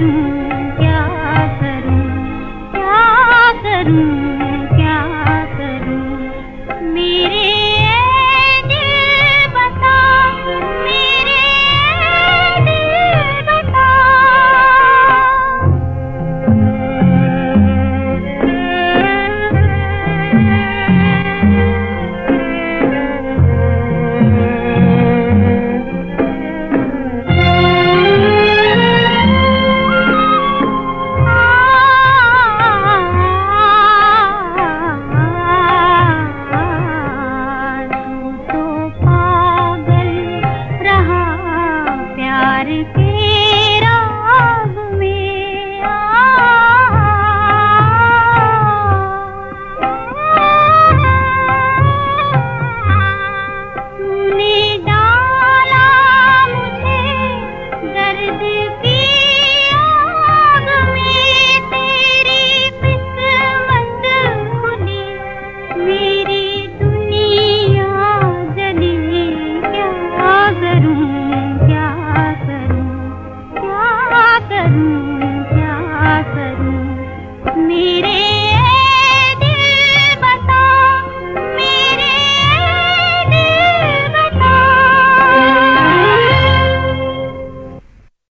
do